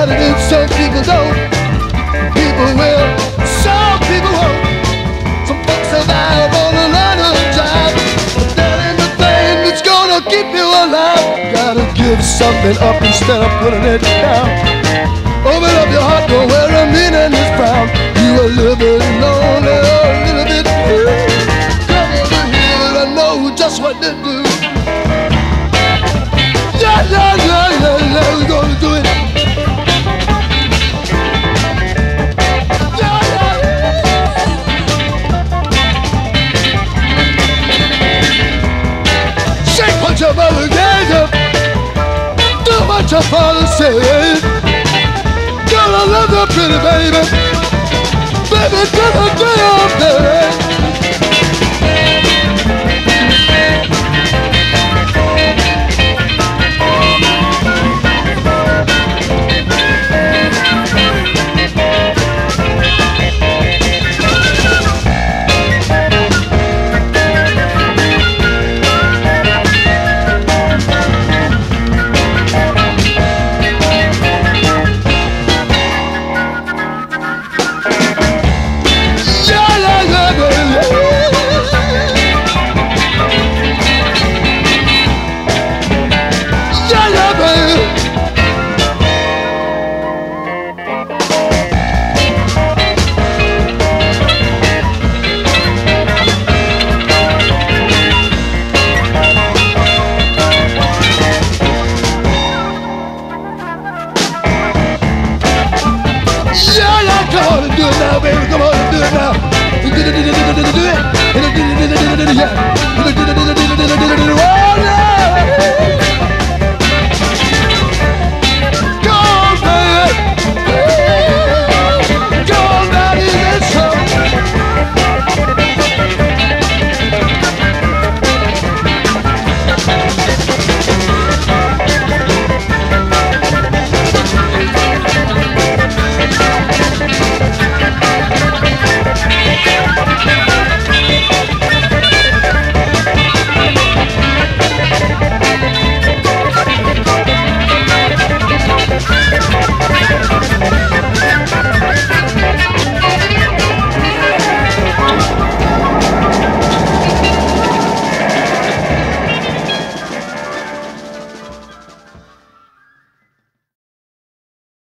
gotta do. Some people don't. People will. Some people won't. Some folks survive on a of drive. But that ain't the thing that's gonna keep you alive. Gotta give something up instead of putting it down. Open up your heart to where a meaning is found. You a little bit lonely, a little bit. Come over here and know just what to do. Yeah, yeah, yeah, yeah, yeah, we're gonna do it. Your father said. Gonna love the pretty baby. Baby, gonna do your thing. It now, baby. Come on